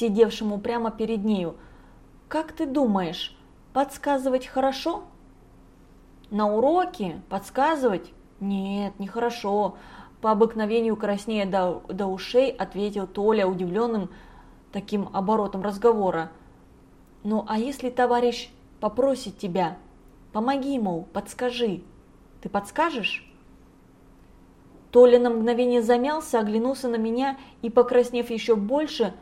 сидевшему прямо перед нею. «Как ты думаешь, подсказывать хорошо?» «На уроке? Подсказывать? Нет, нехорошо. По обыкновению краснея до, до ушей, ответил Толя удивленным таким оборотом разговора. «Ну а если товарищ попросит тебя, помоги ему, подскажи, ты подскажешь?» Толя на мгновение замялся, оглянулся на меня и, покраснев еще больше,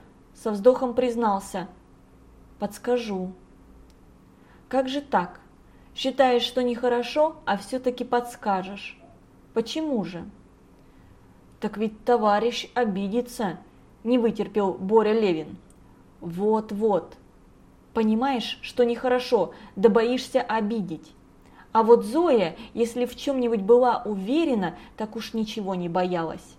со вздохом признался. «Подскажу». «Как же так? Считаешь, что нехорошо, а все-таки подскажешь. Почему же?» «Так ведь товарищ обидится», – не вытерпел Боря Левин. «Вот-вот. Понимаешь, что нехорошо, да боишься обидеть. А вот Зоя, если в чем-нибудь была уверена, так уж ничего не боялась.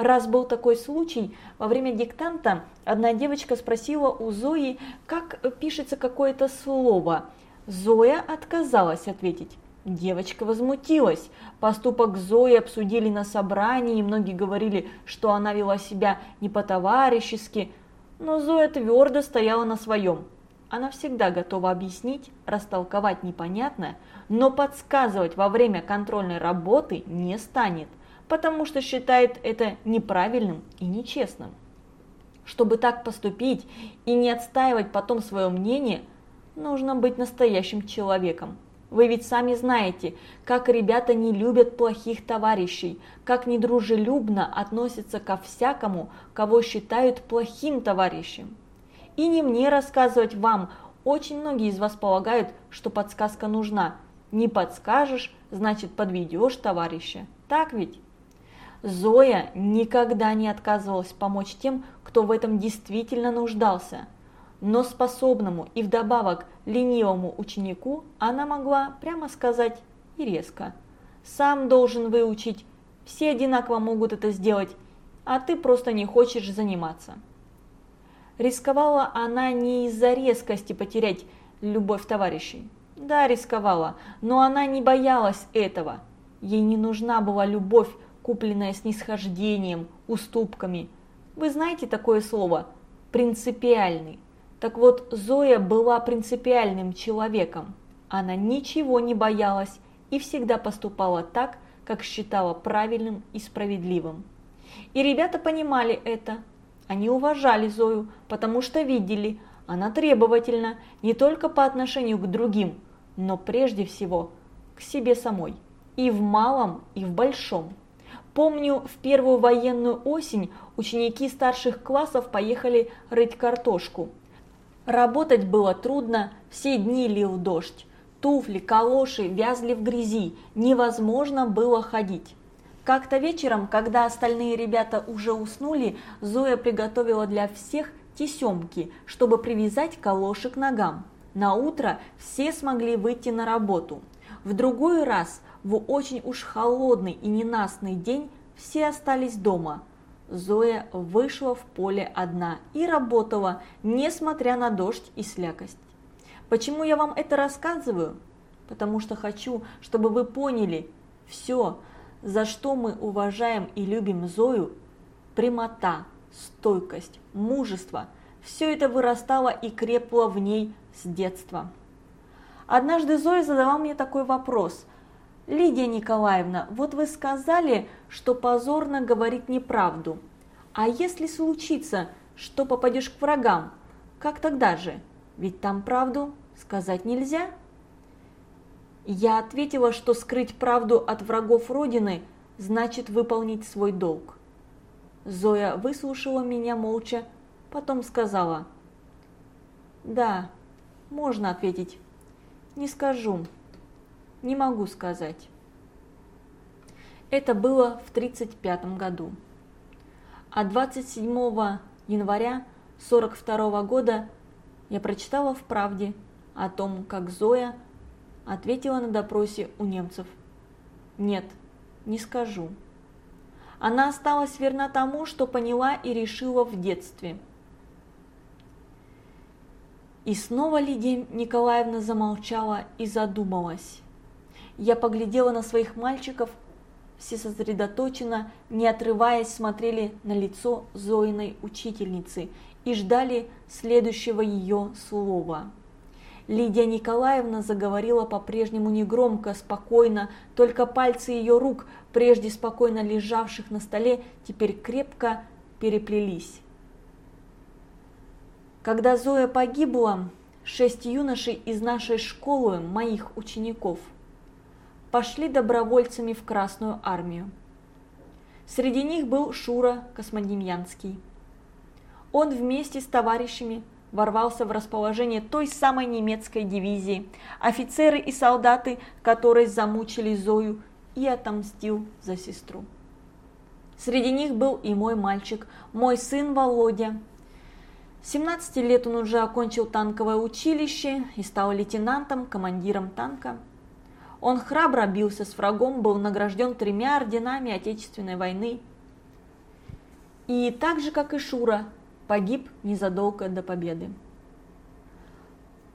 Раз был такой случай, во время диктанта одна девочка спросила у Зои, как пишется какое-то слово. Зоя отказалась ответить. Девочка возмутилась. Поступок Зои обсудили на собрании, многие говорили, что она вела себя не по-товарищески. Но Зоя твердо стояла на своем. Она всегда готова объяснить, растолковать непонятное, но подсказывать во время контрольной работы не станет, потому что считает это неправильным и нечестным. Чтобы так поступить и не отстаивать потом свое мнение, нужно быть настоящим человеком. Вы ведь сами знаете, как ребята не любят плохих товарищей, как недружелюбно относятся ко всякому, кого считают плохим товарищем. И не мне рассказывать вам, очень многие из вас полагают, что подсказка нужна. Не подскажешь, значит подведешь товарища. Так ведь? Зоя никогда не отказывалась помочь тем, кто в этом действительно нуждался – но способному и вдобавок ленивому ученику она могла прямо сказать и резко. «Сам должен выучить, все одинаково могут это сделать, а ты просто не хочешь заниматься». Рисковала она не из-за резкости потерять любовь товарищей. Да, рисковала, но она не боялась этого. Ей не нужна была любовь, купленная снисхождением, уступками. Вы знаете такое слово «принципиальный»? Так вот, Зоя была принципиальным человеком. Она ничего не боялась и всегда поступала так, как считала правильным и справедливым. И ребята понимали это. Они уважали Зою, потому что видели, она требовательна не только по отношению к другим, но прежде всего к себе самой. И в малом, и в большом. Помню, в первую военную осень ученики старших классов поехали рыть картошку – Работать было трудно, все дни лил дождь. Туфли, калоши вязли в грязи, невозможно было ходить. Как-то вечером, когда остальные ребята уже уснули, Зоя приготовила для всех тесемки, чтобы привязать калоши к ногам. На утро все смогли выйти на работу. В другой раз, в очень уж холодный и ненастный день, все остались дома – Зоя вышла в поле одна и работала, несмотря на дождь и слякость. Почему я вам это рассказываю? Потому что хочу, чтобы вы поняли, все, за что мы уважаем и любим Зою, прямота, стойкость, мужество, все это вырастало и крепло в ней с детства. Однажды Зоя задала мне такой вопрос. «Лидия Николаевна, вот вы сказали, что позорно говорить неправду. А если случится, что попадешь к врагам, как тогда же? Ведь там правду сказать нельзя?» Я ответила, что скрыть правду от врагов Родины значит выполнить свой долг. Зоя выслушала меня молча, потом сказала. «Да, можно ответить. Не скажу. Не могу сказать. Это было в 1935 году. А 27 января 1942 года я прочитала в «Правде» о том, как Зоя ответила на допросе у немцев. Нет, не скажу. Она осталась верна тому, что поняла и решила в детстве – и снова Лидия Николаевна замолчала и задумалась. Я поглядела на своих мальчиков, все сосредоточенно, не отрываясь, смотрели на лицо Зоиной учительницы и ждали следующего ее слова. Лидия Николаевна заговорила по-прежнему негромко, спокойно, только пальцы ее рук, прежде спокойно лежавших на столе, теперь крепко переплелись. Когда Зоя погибла, шесть юношей из нашей школы, моих учеников, пошли добровольцами в Красную армию. Среди них был Шура Космодемьянский. Он вместе с товарищами ворвался в расположение той самой немецкой дивизии, офицеры и солдаты, которые замучили Зою, и отомстил за сестру. Среди них был и мой мальчик, мой сын Володя. 17 лет он уже окончил танковое училище и стал лейтенантом, командиром танка. Он храбро бился с врагом, был награжден тремя орденами Отечественной войны. И так же, как и Шура, погиб незадолго до победы.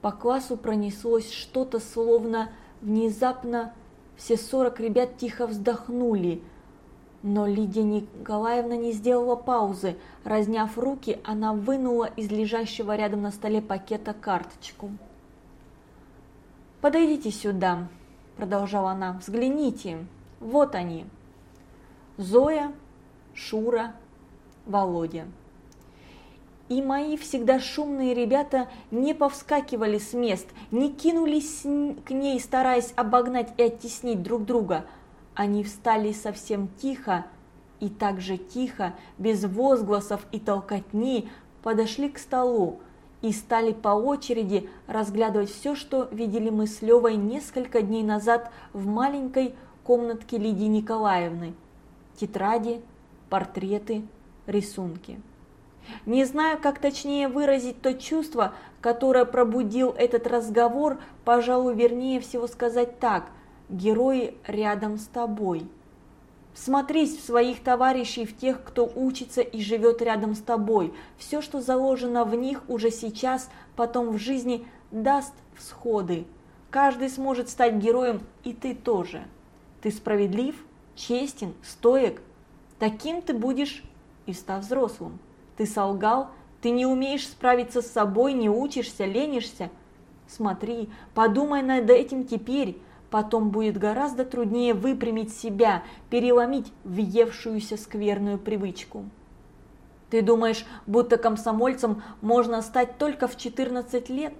По классу пронеслось что-то, словно внезапно все сорок ребят тихо вздохнули. Но Лидия Николаевна не сделала паузы. Разняв руки, она вынула из лежащего рядом на столе пакета карточку. «Подойдите сюда», – продолжала она, – «взгляните, вот они». Зоя, Шура, Володя и мои всегда шумные ребята не повскакивали с мест, не кинулись к ней, стараясь обогнать и оттеснить друг друга. Они встали совсем тихо, и так же тихо, без возгласов и толкотни, подошли к столу и стали по очереди разглядывать все, что видели мы с Левой несколько дней назад в маленькой комнатке Лидии Николаевны. Тетради, портреты, рисунки. Не знаю, как точнее выразить то чувство, которое пробудил этот разговор, пожалуй, вернее всего сказать так – герои рядом с тобой. Смотрись в своих товарищей, в тех, кто учится и живет рядом с тобой. Все, что заложено в них уже сейчас, потом в жизни, даст всходы. Каждый сможет стать героем, и ты тоже. Ты справедлив, честен, стоек. Таким ты будешь и став взрослым. Ты солгал, ты не умеешь справиться с собой, не учишься, ленишься. Смотри, подумай над этим теперь, потом будет гораздо труднее выпрямить себя, переломить въевшуюся скверную привычку. Ты думаешь, будто комсомольцем можно стать только в 14 лет?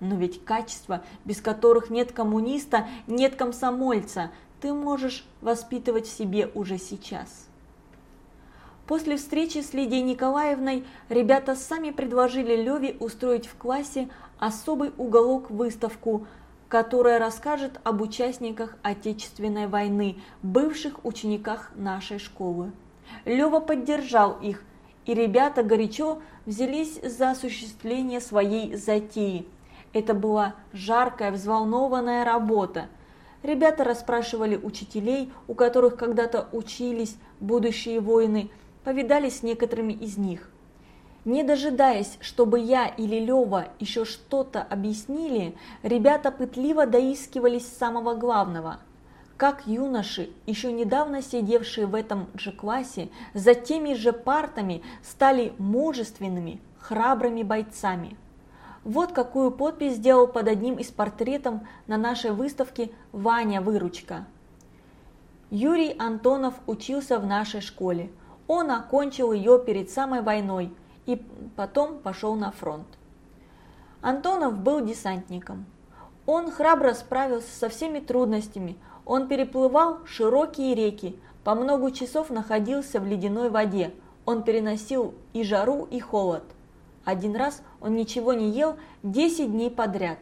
Но ведь качества, без которых нет коммуниста, нет комсомольца, ты можешь воспитывать в себе уже сейчас. После встречи с Лидией Николаевной ребята сами предложили Леве устроить в классе особый уголок-выставку, которая расскажет об участниках Отечественной войны, бывших учениках нашей школы. Лева поддержал их, и ребята горячо взялись за осуществление своей затеи. Это была жаркая, взволнованная работа. Ребята расспрашивали учителей, у которых когда-то учились будущие воины – повидались с некоторыми из них. Не дожидаясь, чтобы я или Лева еще что-то объяснили, ребята пытливо доискивались самого главного. Как юноши, еще недавно сидевшие в этом же классе, за теми же партами стали мужественными, храбрыми бойцами. Вот какую подпись сделал под одним из портретов на нашей выставке Ваня Выручка. Юрий Антонов учился в нашей школе. Он окончил ее перед самой войной и потом пошел на фронт. Антонов был десантником. Он храбро справился со всеми трудностями. Он переплывал широкие реки, по много часов находился в ледяной воде. Он переносил и жару, и холод. Один раз он ничего не ел 10 дней подряд.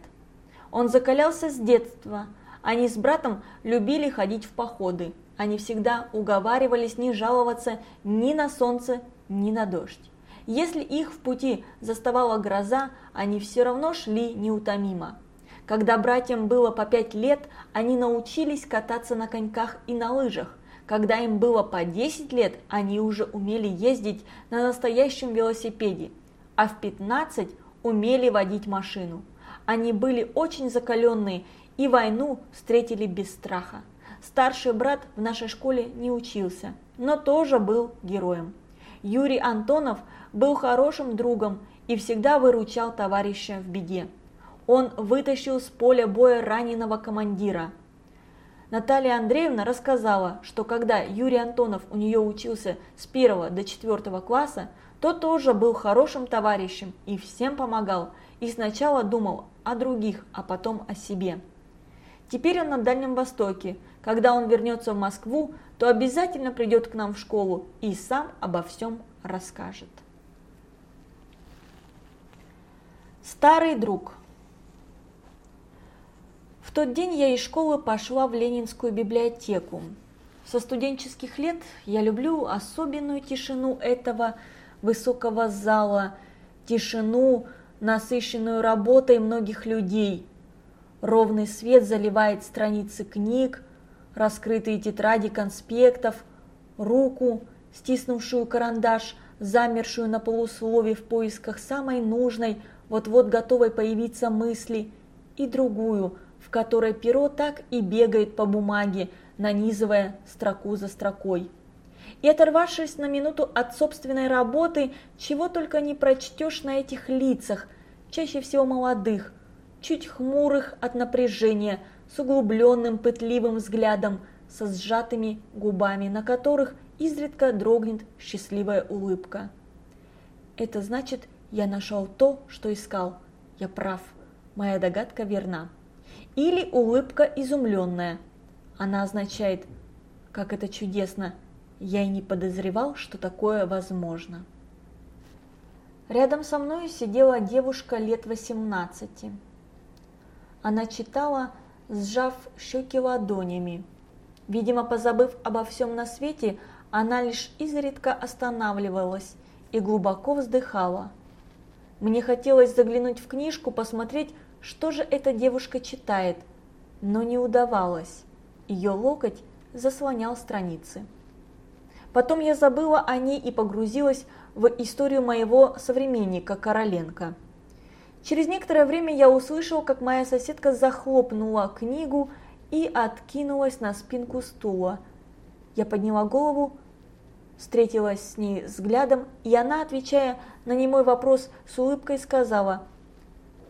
Он закалялся с детства. Они с братом любили ходить в походы они всегда уговаривались не жаловаться ни на солнце, ни на дождь. Если их в пути заставала гроза, они все равно шли неутомимо. Когда братьям было по пять лет, они научились кататься на коньках и на лыжах. Когда им было по 10 лет, они уже умели ездить на настоящем велосипеде, а в 15 умели водить машину. Они были очень закаленные и войну встретили без страха. старший брат в нашей школе не учился, но тоже был героем. Юрий Антонов был хорошим другом и всегда выручал товарища в беде. Он вытащил с поля боя раненого командира. Наталья Андреевна рассказала, что когда Юрий Антонов у нее учился с 1 до 4 класса, то тоже был хорошим товарищем и всем помогал, и сначала думал о других, а потом о себе. Теперь он на Дальнем Востоке. Когда он вернется в Москву, то обязательно придет к нам в школу и сам обо всем расскажет. Старый друг В тот день я из школы пошла в Ленинскую библиотеку. Со студенческих лет я люблю особенную тишину этого высокого зала, тишину, насыщенную работой многих людей. Ровный свет заливает страницы книг, раскрытые тетради конспектов, руку, стиснувшую карандаш, замершую на полуслове в поисках самой нужной, вот-вот готовой появиться мысли, и другую, в которой перо так и бегает по бумаге, нанизывая строку за строкой. И оторвавшись на минуту от собственной работы, чего только не прочтешь на этих лицах, чаще всего молодых, чуть хмурых от напряжения, с углубленным пытливым взглядом, со сжатыми губами, на которых изредка дрогнет счастливая улыбка. Это значит, я нашел то, что искал. Я прав. Моя догадка верна. Или улыбка изумленная. Она означает, как это чудесно, я и не подозревал, что такое возможно. Рядом со мной сидела девушка лет 18. Она читала, сжав щеки ладонями. Видимо, позабыв обо всем на свете, она лишь изредка останавливалась и глубоко вздыхала. Мне хотелось заглянуть в книжку, посмотреть, что же эта девушка читает, но не удавалось. Ее локоть заслонял страницы. Потом я забыла о ней и погрузилась в историю моего современника Короленко. Через некоторое время я услышал, как моя соседка захлопнула книгу и откинулась на спинку стула. Я подняла голову, встретилась с ней взглядом, и она, отвечая на немой вопрос, с улыбкой сказала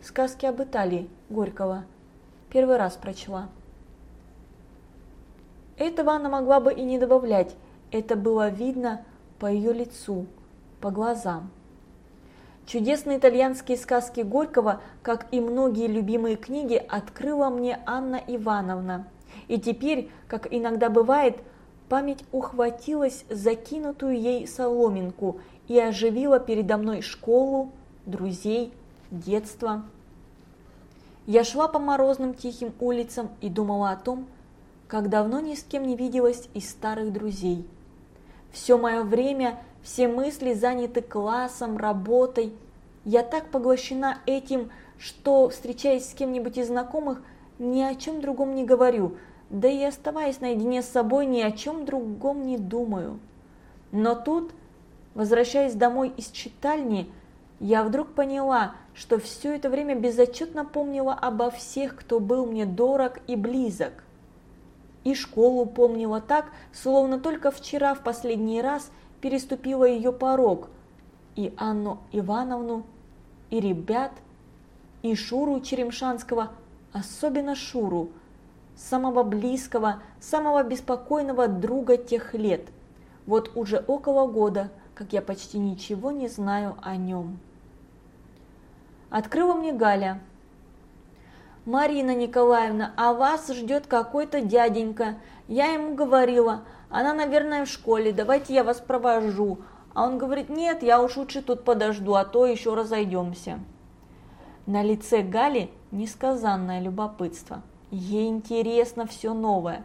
«Сказки об Италии Горького. Первый раз прочла». Этого она могла бы и не добавлять, это было видно по ее лицу, по глазам. Чудесные итальянские сказки Горького, как и многие любимые книги, открыла мне Анна Ивановна. И теперь, как иногда бывает, память ухватилась закинутую ей соломинку и оживила передо мной школу, друзей, детство. Я шла по морозным тихим улицам и думала о том, как давно ни с кем не виделась из старых друзей. Все мое время, все мысли заняты классом, работой. Я так поглощена этим, что, встречаясь с кем-нибудь из знакомых, ни о чем другом не говорю, да и оставаясь наедине с собой, ни о чем другом не думаю. Но тут, возвращаясь домой из читальни, я вдруг поняла, что все это время безотчетно помнила обо всех, кто был мне дорог и близок. И школу помнила так, словно только вчера в последний раз переступила ее порог. И Анну Ивановну, и ребят, и Шуру Черемшанского, особенно Шуру, самого близкого, самого беспокойного друга тех лет. Вот уже около года, как я почти ничего не знаю о нем. Открыла мне Галя. «Марина Николаевна, а вас ждет какой-то дяденька. Я ему говорила, она, наверное, в школе, давайте я вас провожу». А он говорит, нет, я уж лучше тут подожду, а то еще разойдемся. На лице Гали несказанное любопытство. Ей интересно все новое.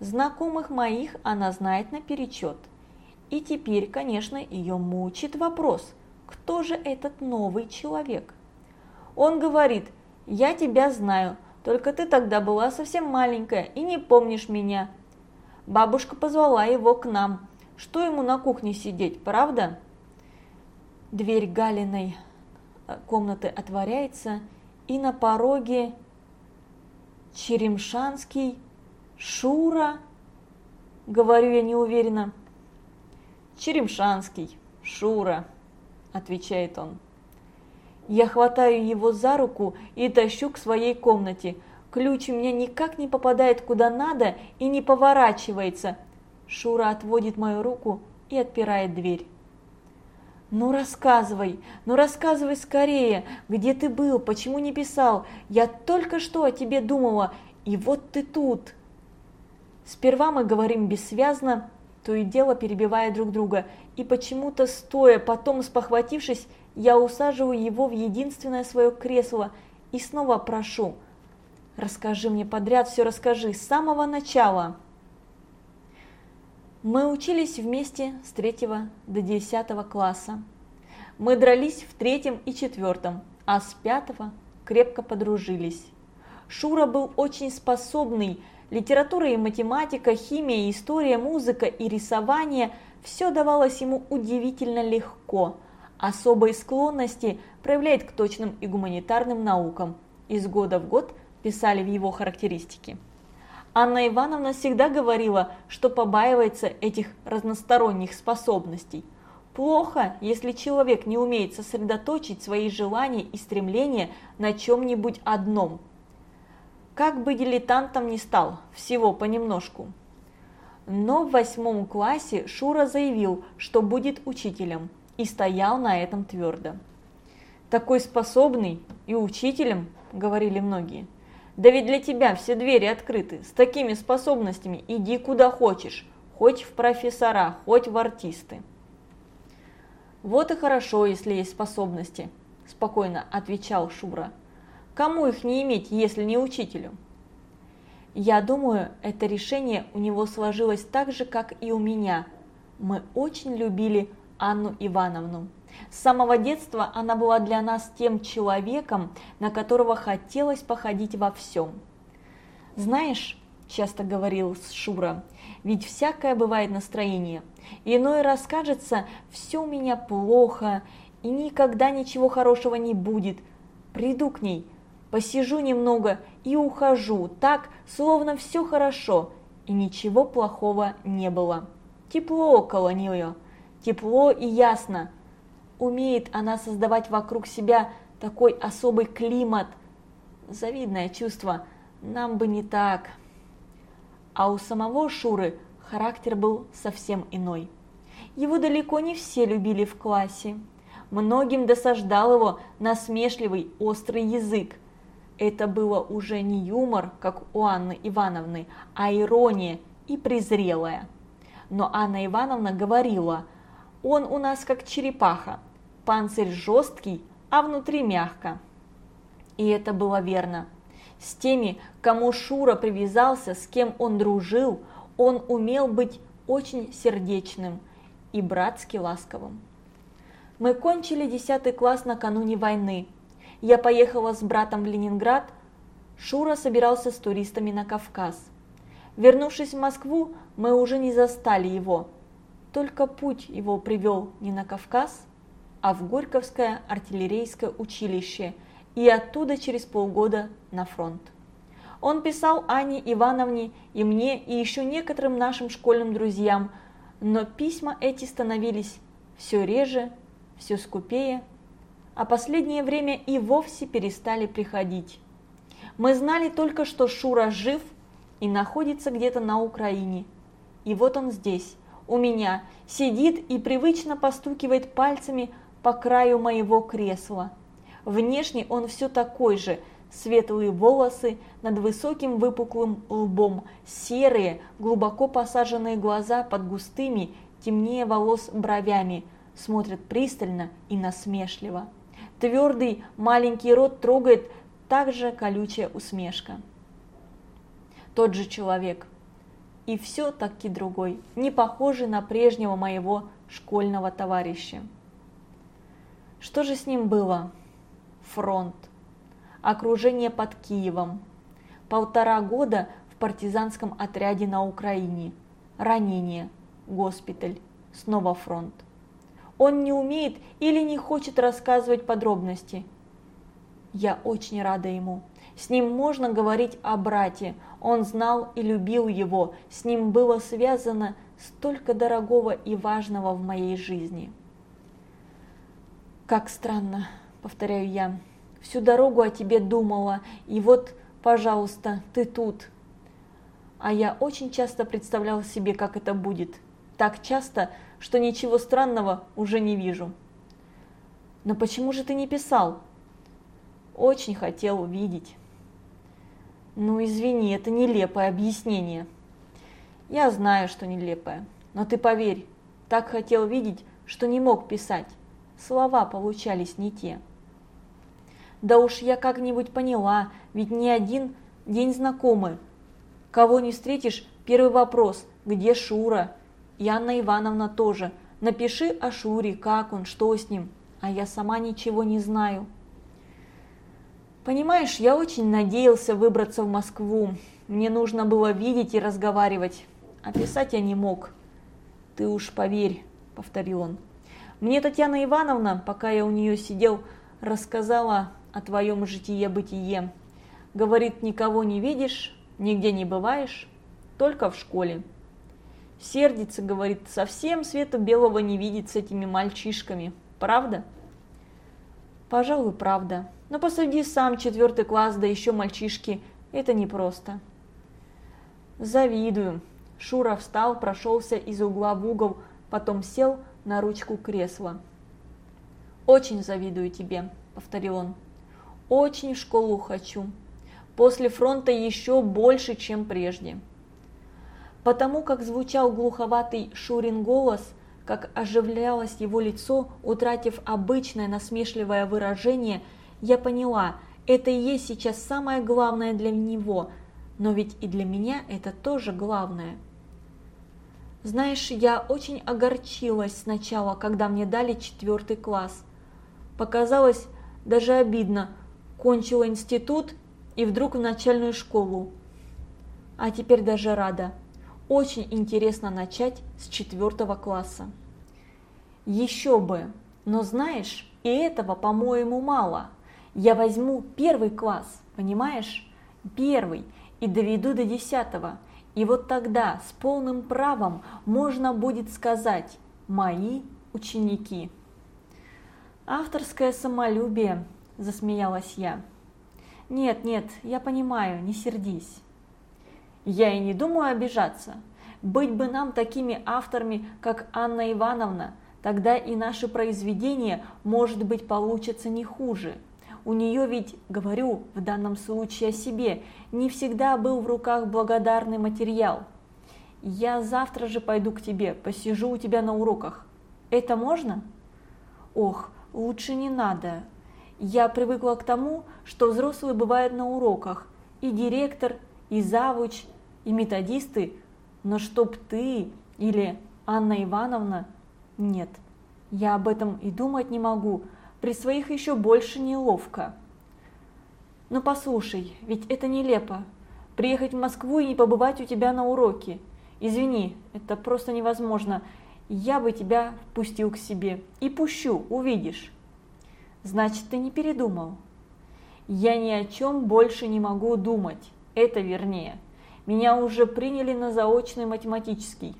Знакомых моих она знает наперечет. И теперь, конечно, ее мучит вопрос, кто же этот новый человек? Он говорит, я тебя знаю, только ты тогда была совсем маленькая и не помнишь меня. Бабушка позвала его к нам. Что ему на кухне сидеть, правда? Дверь Галиной э, комнаты отворяется, и на пороге Черемшанский Шура? Говорю я неуверенно. Черемшанский, Шура, отвечает он. Я хватаю его за руку и тащу к своей комнате. Ключ у меня никак не попадает куда надо и не поворачивается. Шура отводит мою руку и отпирает дверь. «Ну рассказывай, ну рассказывай скорее, где ты был, почему не писал? Я только что о тебе думала, и вот ты тут!» Сперва мы говорим бессвязно, то и дело перебивая друг друга, и почему-то стоя, потом спохватившись, я усаживаю его в единственное свое кресло и снова прошу. Расскажи мне подряд, все расскажи, с самого начала. Мы учились вместе с третьего до десятого класса. Мы дрались в третьем и четвертом, а с пятого крепко подружились. Шура был очень способный, литература и математика, химия, история, музыка и рисование – все давалось ему удивительно легко. Особые склонности проявляет к точным и гуманитарным наукам. Из года в год писали в его характеристике. Анна Ивановна всегда говорила, что побаивается этих разносторонних способностей. Плохо, если человек не умеет сосредоточить свои желания и стремления на чем-нибудь одном. Как бы дилетантом ни стал, всего понемножку. Но в восьмом классе Шура заявил, что будет учителем, и стоял на этом твердо. «Такой способный и учителем», – говорили многие. «Да ведь для тебя все двери открыты, с такими способностями иди куда хочешь, хоть в профессора, хоть в артисты». «Вот и хорошо, если есть способности», – спокойно отвечал Шура. «Кому их не иметь, если не учителю?» Я думаю, это решение у него сложилось так же, как и у меня. Мы очень любили Анну Ивановну. С самого детства она была для нас тем человеком, на которого хотелось походить во всем. «Знаешь», – часто говорил Шура, – «ведь всякое бывает настроение. Иной раз кажется, все у меня плохо, и никогда ничего хорошего не будет. Приду к ней, посижу немного и ухожу, так, словно все хорошо, и ничего плохого не было. Тепло около нее, тепло и ясно. Умеет она создавать вокруг себя такой особый климат. Завидное чувство, нам бы не так. А у самого Шуры характер был совсем иной. Его далеко не все любили в классе. Многим досаждал его насмешливый острый язык, это было уже не юмор, как у Анны Ивановны, а ирония и презрелая. Но Анна Ивановна говорила, он у нас как черепаха, панцирь жесткий, а внутри мягко. И это было верно. С теми, кому Шура привязался, с кем он дружил, он умел быть очень сердечным и братски ласковым. Мы кончили 10 класс накануне войны, я поехала с братом в Ленинград, Шура собирался с туристами на Кавказ. Вернувшись в Москву, мы уже не застали его. Только путь его привел не на Кавказ, а в Горьковское артиллерийское училище и оттуда через полгода на фронт. Он писал Ане Ивановне и мне, и еще некоторым нашим школьным друзьям, но письма эти становились все реже, все скупее, а последнее время и вовсе перестали приходить. Мы знали только, что Шура жив и находится где-то на Украине. И вот он здесь, у меня, сидит и привычно постукивает пальцами по краю моего кресла. Внешне он все такой же, светлые волосы над высоким выпуклым лбом, серые, глубоко посаженные глаза под густыми, темнее волос бровями, смотрят пристально и насмешливо. Твердый маленький рот трогает также колючая усмешка. Тот же человек. И все-таки другой, не похожий на прежнего моего школьного товарища. Что же с ним было? Фронт. Окружение под Киевом. Полтора года в партизанском отряде на Украине. Ранение. Госпиталь. Снова фронт. Он не умеет или не хочет рассказывать подробности. Я очень рада ему. С ним можно говорить о брате. Он знал и любил его. С ним было связано столько дорогого и важного в моей жизни. Как странно, повторяю я. Всю дорогу о тебе думала, и вот, пожалуйста, ты тут. А я очень часто представляла себе, как это будет. Так часто, что ничего странного уже не вижу. Но почему же ты не писал? Очень хотел увидеть. Ну, извини, это нелепое объяснение. Я знаю, что нелепое, но ты поверь, так хотел видеть, что не мог писать. Слова получались не те. Да уж я как-нибудь поняла, ведь не один день знакомы. Кого не встретишь, первый вопрос, где Шура? И Анна Ивановна тоже. Напиши о Шуре, как он, что с ним. А я сама ничего не знаю. Понимаешь, я очень надеялся выбраться в Москву. Мне нужно было видеть и разговаривать, а писать я не мог. Ты уж поверь, повторил он. Мне Татьяна Ивановна, пока я у нее сидел, рассказала о твоем житие-бытие. Говорит, никого не видишь, нигде не бываешь, только в школе. Сердится, говорит, совсем света белого не видит с этими мальчишками. Правда? Пожалуй, правда. Но посади сам четвертый класс, да еще мальчишки. Это непросто. Завидую. Шура встал, прошелся из угла в угол, потом сел на ручку кресла. «Очень завидую тебе», — повторил он. «Очень в школу хочу. После фронта еще больше, чем прежде». Потому как звучал глуховатый Шурин голос, как оживлялось его лицо, утратив обычное насмешливое выражение, я поняла, это и есть сейчас самое главное для него, но ведь и для меня это тоже главное. Знаешь, я очень огорчилась сначала, когда мне дали четвертый класс. Показалось даже обидно, кончила институт и вдруг в начальную школу. А теперь даже рада. Очень интересно начать с четвертого класса. Еще бы, но знаешь, и этого, по-моему, мало. Я возьму первый класс, понимаешь? Первый, и доведу до десятого. И вот тогда с полным правом можно будет сказать «мои ученики». «Авторское самолюбие», – засмеялась я. «Нет, нет, я понимаю, не сердись». Я и не думаю обижаться. Быть бы нам такими авторами, как Анна Ивановна, тогда и наши произведения, может быть, получатся не хуже. У нее ведь, говорю в данном случае о себе, не всегда был в руках благодарный материал. Я завтра же пойду к тебе, посижу у тебя на уроках. Это можно? Ох, лучше не надо. Я привыкла к тому, что взрослые бывают на уроках, и директор, и завуч, и методисты, но чтоб ты или Анна Ивановна, нет, я об этом и думать не могу, при своих еще больше неловко. Но послушай, ведь это нелепо, приехать в Москву и не побывать у тебя на уроке. Извини, это просто невозможно, я бы тебя впустил к себе, и пущу, увидишь. Значит, ты не передумал. Я ни о чем больше не могу думать, это вернее. Меня уже приняли на заочный математический.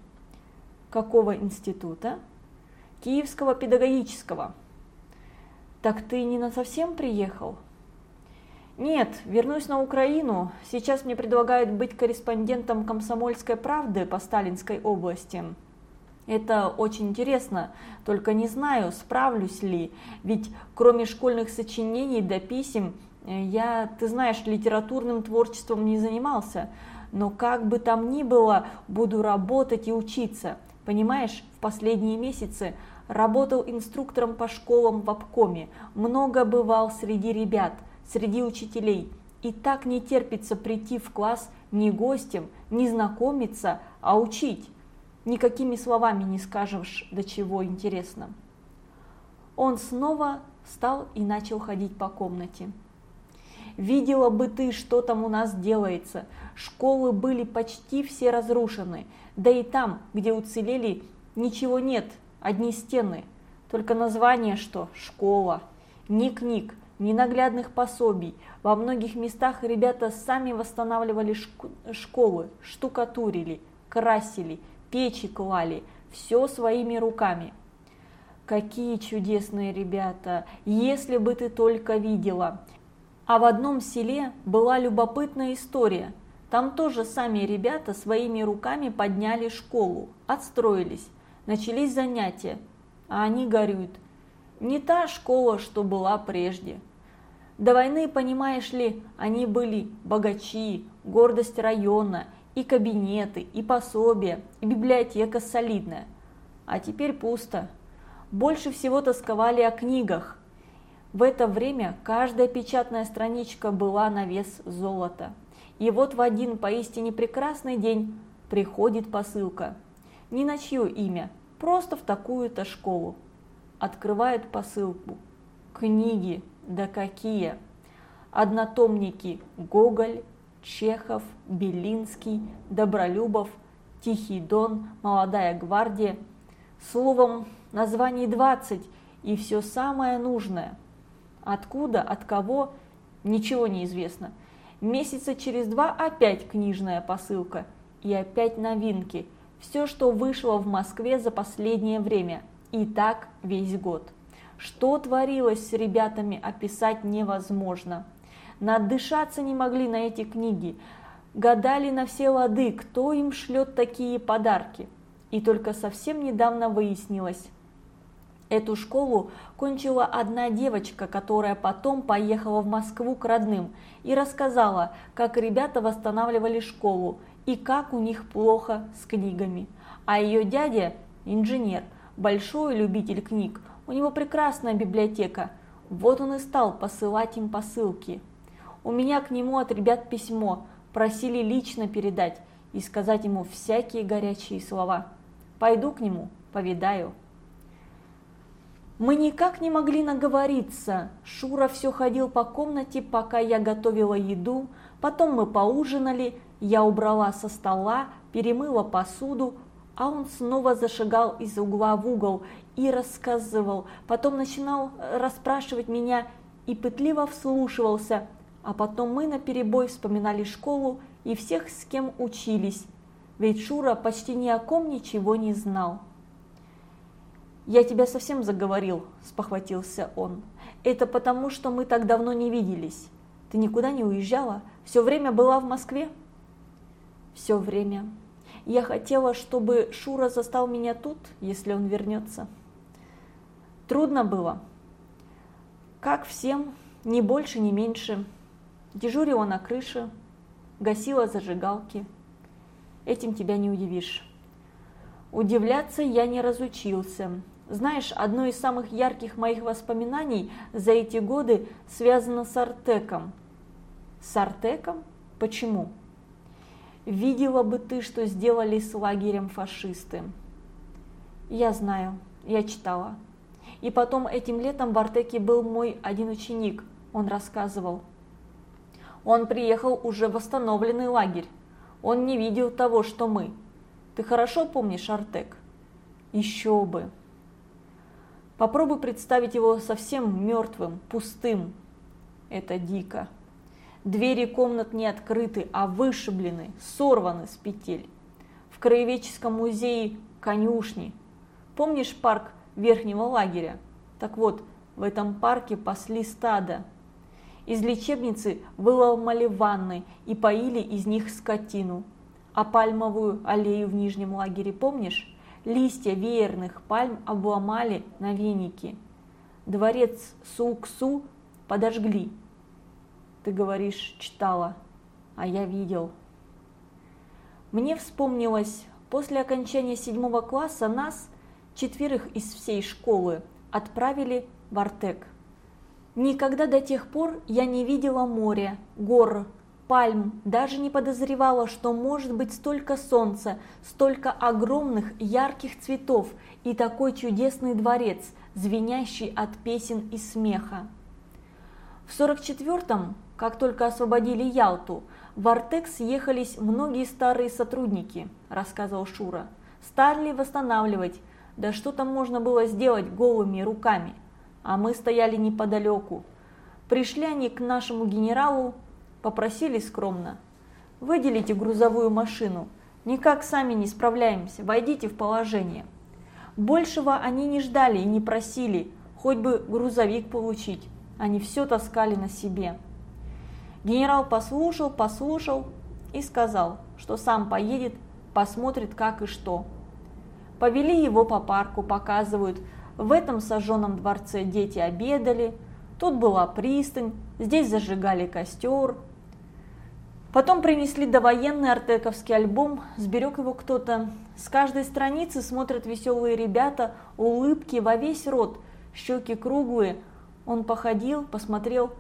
Какого института? Киевского педагогического. Так ты не на совсем приехал? Нет, вернусь на Украину. Сейчас мне предлагают быть корреспондентом комсомольской правды по Сталинской области. Это очень интересно, только не знаю, справлюсь ли, ведь кроме школьных сочинений до писем, э, я, ты знаешь, литературным творчеством не занимался но как бы там ни было, буду работать и учиться. Понимаешь, в последние месяцы работал инструктором по школам в обкоме, много бывал среди ребят, среди учителей. И так не терпится прийти в класс не гостем, не знакомиться, а учить. Никакими словами не скажешь, до чего интересно. Он снова встал и начал ходить по комнате. Видела бы ты, что там у нас делается. Школы были почти все разрушены. Да и там, где уцелели, ничего нет, одни стены. Только название что? Школа. Ни книг, ни наглядных пособий. Во многих местах ребята сами восстанавливали школы, штукатурили, красили, печи клали, все своими руками. Какие чудесные ребята, если бы ты только видела. А в одном селе была любопытная история. Там тоже сами ребята своими руками подняли школу, отстроились, начались занятия, а они горюют. Не та школа, что была прежде. До войны, понимаешь ли, они были богачи, гордость района, и кабинеты, и пособия, и библиотека солидная. А теперь пусто. Больше всего тосковали о книгах. В это время каждая печатная страничка была на вес золота. И вот в один поистине прекрасный день приходит посылка. Ни на чье имя, просто в такую-то школу. Открывает посылку. Книги, да какие! Однотомники Гоголь, Чехов, Белинский, Добролюбов, Тихий Дон, Молодая гвардия. Словом, названий 20 и все самое нужное. Откуда, от кого, ничего не известно. Месяца через два опять книжная посылка и опять новинки. Все, что вышло в Москве за последнее время. И так весь год. Что творилось с ребятами, описать невозможно. Надышаться не могли на эти книги. Гадали на все лады, кто им шлет такие подарки. И только совсем недавно выяснилось, Эту школу кончила одна девочка, которая потом поехала в Москву к родным и рассказала, как ребята восстанавливали школу и как у них плохо с книгами. А ее дядя – инженер, большой любитель книг, у него прекрасная библиотека. Вот он и стал посылать им посылки. У меня к нему от ребят письмо, просили лично передать и сказать ему всякие горячие слова. Пойду к нему, повидаю. Мы никак не могли наговориться. Шура все ходил по комнате, пока я готовила еду. Потом мы поужинали, я убрала со стола, перемыла посуду, а он снова зашагал из угла в угол и рассказывал. Потом начинал расспрашивать меня и пытливо вслушивался. А потом мы наперебой вспоминали школу и всех, с кем учились. Ведь Шура почти ни о ком ничего не знал. «Я тебя совсем заговорил», – спохватился он. «Это потому, что мы так давно не виделись. Ты никуда не уезжала? Все время была в Москве?» «Все время. Я хотела, чтобы Шура застал меня тут, если он вернется». Трудно было. Как всем, ни больше, ни меньше. Дежурила на крыше, гасила зажигалки. Этим тебя не удивишь. Удивляться я не разучился, знаешь, одно из самых ярких моих воспоминаний за эти годы связано с Артеком. С Артеком? Почему? Видела бы ты, что сделали с лагерем фашисты. Я знаю, я читала. И потом этим летом в Артеке был мой один ученик, он рассказывал. Он приехал уже в восстановленный лагерь. Он не видел того, что мы. Ты хорошо помнишь Артек? Еще бы. Попробуй представить его совсем мертвым, пустым. Это дико. Двери комнат не открыты, а вышиблены, сорваны с петель. В краеведческом музее конюшни. Помнишь парк верхнего лагеря? Так вот, в этом парке пасли стадо. Из лечебницы выломали ванны и поили из них скотину. А пальмовую аллею в нижнем лагере помнишь? Листья веерных пальм обломали на веники. Дворец Суксу подожгли. Ты говоришь, читала, а я видел. Мне вспомнилось, после окончания седьмого класса нас, четверых из всей школы, отправили в Артек. Никогда до тех пор я не видела моря, гор, пальм, даже не подозревала, что может быть столько солнца, столько огромных ярких цветов и такой чудесный дворец, звенящий от песен и смеха. В 44-м, как только освободили Ялту, в Артек съехались многие старые сотрудники, рассказывал Шура. Стали восстанавливать, да что там можно было сделать голыми руками. А мы стояли неподалеку, Пришли они к нашему генералу, попросили скромно. Выделите грузовую машину. Никак сами не справляемся, войдите в положение. Большего они не ждали и не просили, хоть бы грузовик получить. Они все таскали на себе. Генерал послушал, послушал и сказал, что сам поедет, посмотрит как и что. Повели его по парку, показывают, в этом сожженном дворце дети обедали, тут была пристань, здесь зажигали костер. Потом принесли довоенный артековский альбом, сберег его кто-то. С каждой страницы смотрят веселые ребята, улыбки во весь рот, щеки круглые. Он походил, посмотрел.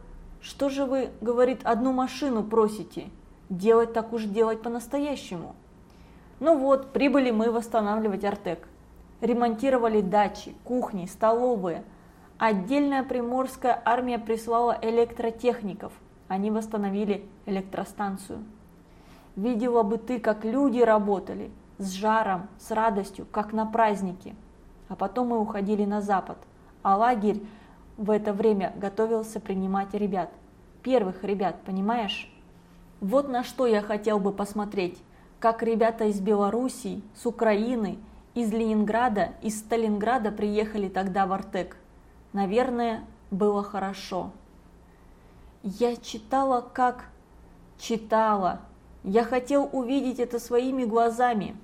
«Что же вы, — говорит, — одну машину просите? Делать так уж делать по-настоящему». Ну вот, прибыли мы восстанавливать Артек. Ремонтировали дачи, кухни, столовые. Отдельная приморская армия прислала электротехников. Они восстановили электростанцию. Видела бы ты, как люди работали, с жаром, с радостью, как на празднике. А потом мы уходили на запад, а лагерь в это время готовился принимать ребят. Первых ребят, понимаешь? Вот на что я хотел бы посмотреть, как ребята из Белоруссии, с Украины – из Ленинграда, из Сталинграда приехали тогда в Артек. Наверное, было хорошо. Я читала как... Читала. Я хотел увидеть это своими глазами.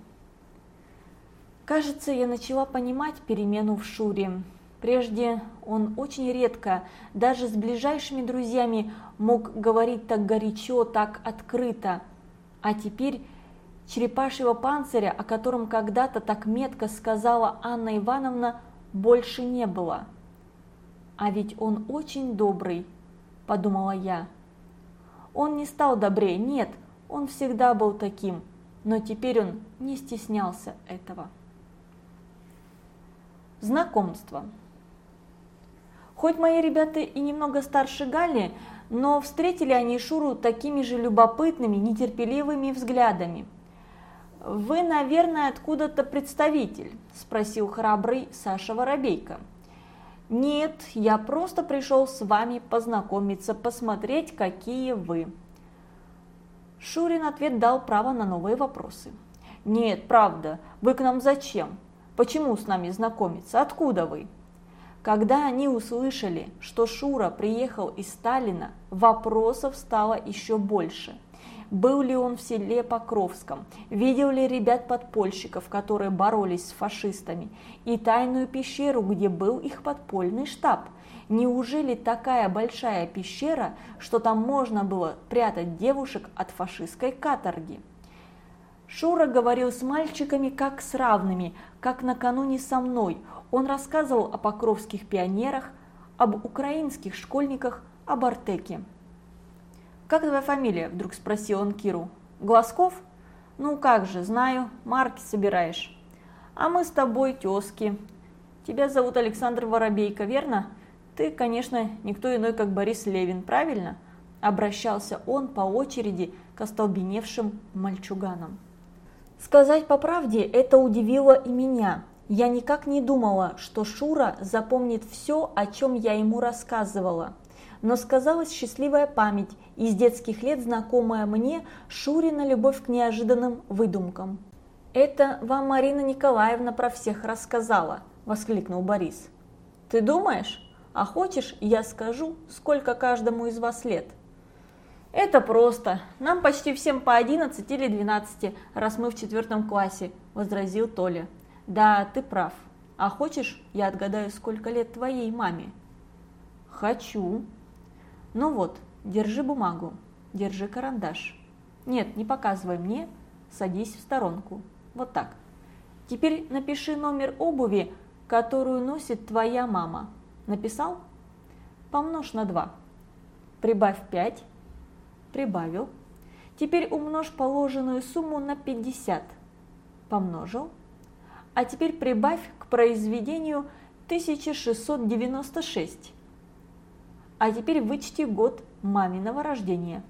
Кажется, я начала понимать перемену в Шуре. Прежде он очень редко, даже с ближайшими друзьями, мог говорить так горячо, так открыто. А теперь Черепашьего панциря, о котором когда-то так метко сказала Анна Ивановна, больше не было. «А ведь он очень добрый», – подумала я. Он не стал добрее, нет, он всегда был таким, но теперь он не стеснялся этого. Знакомство. Хоть мои ребята и немного старше Гали, но встретили они Шуру такими же любопытными, нетерпеливыми взглядами – «Вы, наверное, откуда-то представитель?» – спросил храбрый Саша Воробейко. «Нет, я просто пришел с вами познакомиться, посмотреть, какие вы». Шурин ответ дал право на новые вопросы. «Нет, правда, вы к нам зачем? Почему с нами знакомиться? Откуда вы?» Когда они услышали, что Шура приехал из Сталина, вопросов стало еще больше – был ли он в селе Покровском, видел ли ребят-подпольщиков, которые боролись с фашистами, и тайную пещеру, где был их подпольный штаб. Неужели такая большая пещера, что там можно было прятать девушек от фашистской каторги? Шура говорил с мальчиками как с равными, как накануне со мной. Он рассказывал о покровских пионерах, об украинских школьниках, об Артеке. «Как твоя фамилия?» – вдруг спросил он Киру. «Глазков?» «Ну как же, знаю, марки собираешь». «А мы с тобой тезки. Тебя зовут Александр Воробейко, верно? Ты, конечно, никто иной, как Борис Левин, правильно?» Обращался он по очереди к остолбеневшим мальчуганам. Сказать по правде, это удивило и меня. Я никак не думала, что Шура запомнит все, о чем я ему рассказывала но сказалась счастливая память и с детских лет знакомая мне Шурина любовь к неожиданным выдумкам. «Это вам Марина Николаевна про всех рассказала», – воскликнул Борис. «Ты думаешь? А хочешь, я скажу, сколько каждому из вас лет?» «Это просто. Нам почти всем по 11 или 12, раз мы в четвертом классе», – возразил Толя. «Да, ты прав. А хочешь, я отгадаю, сколько лет твоей маме?» «Хочу», ну вот, держи бумагу, держи карандаш. Нет, не показывай мне, садись в сторонку. Вот так. Теперь напиши номер обуви, которую носит твоя мама. Написал? Помножь на 2. Прибавь 5. Прибавил. Теперь умножь положенную сумму на 50. Помножил. А теперь прибавь к произведению 1696. А теперь вычти год маминого рождения.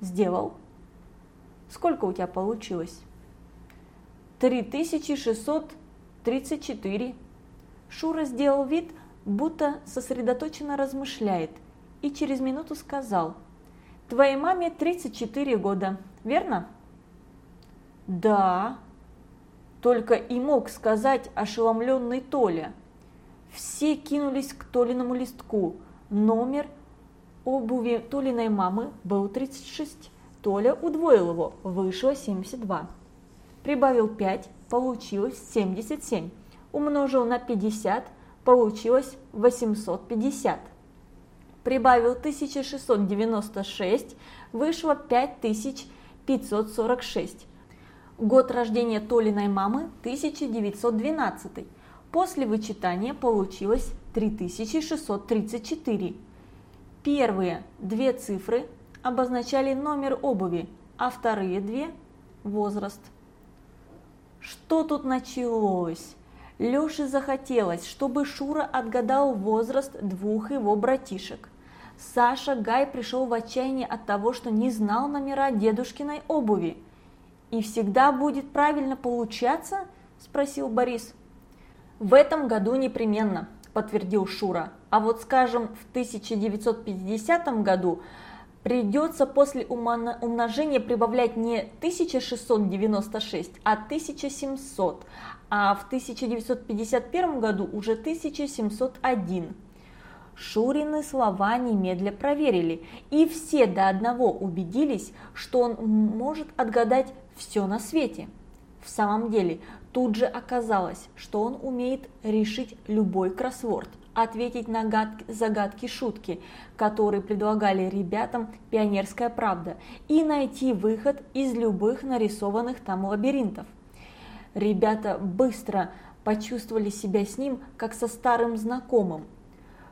Сделал. Сколько у тебя получилось? 3634. Шура сделал вид, будто сосредоточенно размышляет, и через минуту сказал, «Твоей маме 34 года, верно?» «Да», – только и мог сказать ошеломленный Толя. Все кинулись к Толиному листку. Номер обуви Толиной мамы был 36. Толя удвоил его, вышло 72. Прибавил 5, получилось 77. Умножил на 50, получилось 850. Прибавил 1696, вышло 5546. Год рождения Толиной мамы 1912. После вычитания получилось 3634. Первые две цифры обозначали номер обуви, а вторые две – возраст. Что тут началось? Лёше захотелось, чтобы Шура отгадал возраст двух его братишек. Саша Гай пришел в отчаяние от того, что не знал номера дедушкиной обуви. «И всегда будет правильно получаться?» – спросил Борис. «В этом году непременно», – подтвердил Шура. «А вот, скажем, в 1950 году придется после умножения прибавлять не 1696, а 1700, а в 1951 году уже 1701. Шурины слова немедля проверили, и все до одного убедились, что он может отгадать все на свете. В самом деле, тут же оказалось, что он умеет решить любой кроссворд, ответить на загадки-шутки, которые предлагали ребятам «Пионерская правда», и найти выход из любых нарисованных там лабиринтов. Ребята быстро почувствовали себя с ним, как со старым знакомым.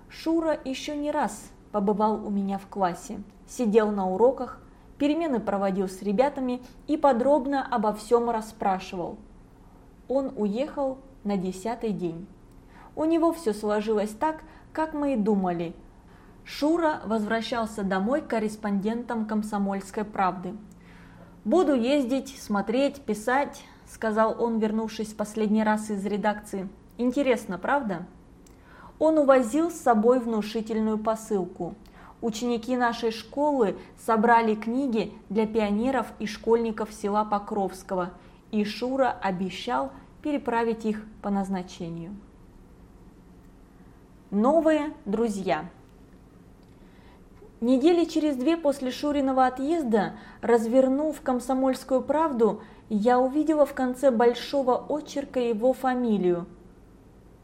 Шура еще не раз побывал у меня в классе, сидел на уроках, перемены проводил с ребятами и подробно обо всем расспрашивал. Он уехал на десятый день. У него все сложилось так, как мы и думали. Шура возвращался домой корреспондентом «Комсомольской правды». «Буду ездить, смотреть, писать», – сказал он, вернувшись в последний раз из редакции. «Интересно, правда?» Он увозил с собой внушительную посылку. Ученики нашей школы собрали книги для пионеров и школьников села Покровского, и Шура обещал переправить их по назначению. Новые друзья Недели через две после Шуриного отъезда, развернув «Комсомольскую правду», я увидела в конце большого очерка его фамилию.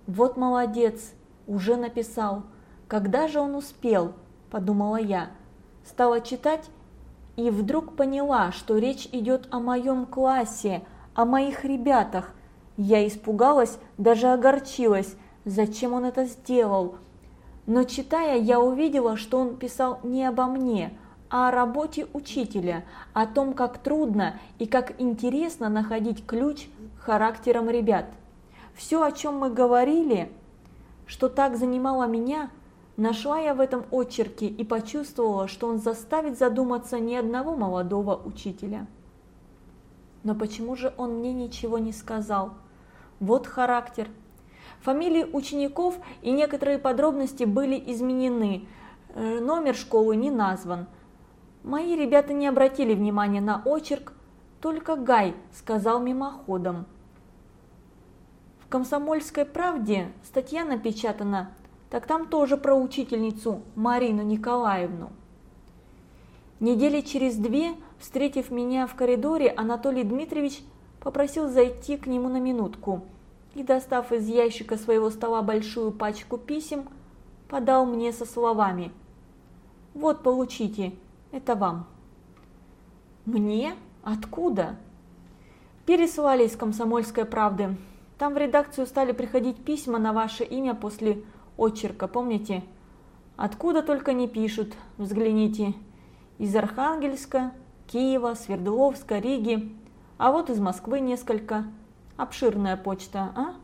Вот молодец, уже написал. Когда же он успел, подумала я. Стала читать и вдруг поняла, что речь идет о моем классе, о моих ребятах. Я испугалась, даже огорчилась, зачем он это сделал. Но читая, я увидела, что он писал не обо мне, а о работе учителя, о том, как трудно и как интересно находить ключ к характерам ребят. Все, о чем мы говорили, что так занимало меня, нашла я в этом очерке и почувствовала, что он заставит задуматься ни одного молодого учителя. Но почему же он мне ничего не сказал? Вот характер. Фамилии учеников и некоторые подробности были изменены, э, номер школы не назван – Мои ребята не обратили внимания на очерк, только Гай сказал мимоходом. В «Комсомольской правде» статья напечатана, так там тоже про учительницу Марину Николаевну. Недели через две, встретив меня в коридоре, Анатолий Дмитриевич попросил зайти к нему на минутку и, достав из ящика своего стола большую пачку писем, подал мне со словами «Вот, получите, это вам. Мне? Откуда? Пересылали из «Комсомольской правды». Там в редакцию стали приходить письма на ваше имя после очерка, помните? Откуда только не пишут, взгляните. Из Архангельска, Киева, Свердловска, Риги, а вот из Москвы несколько. Обширная почта, а?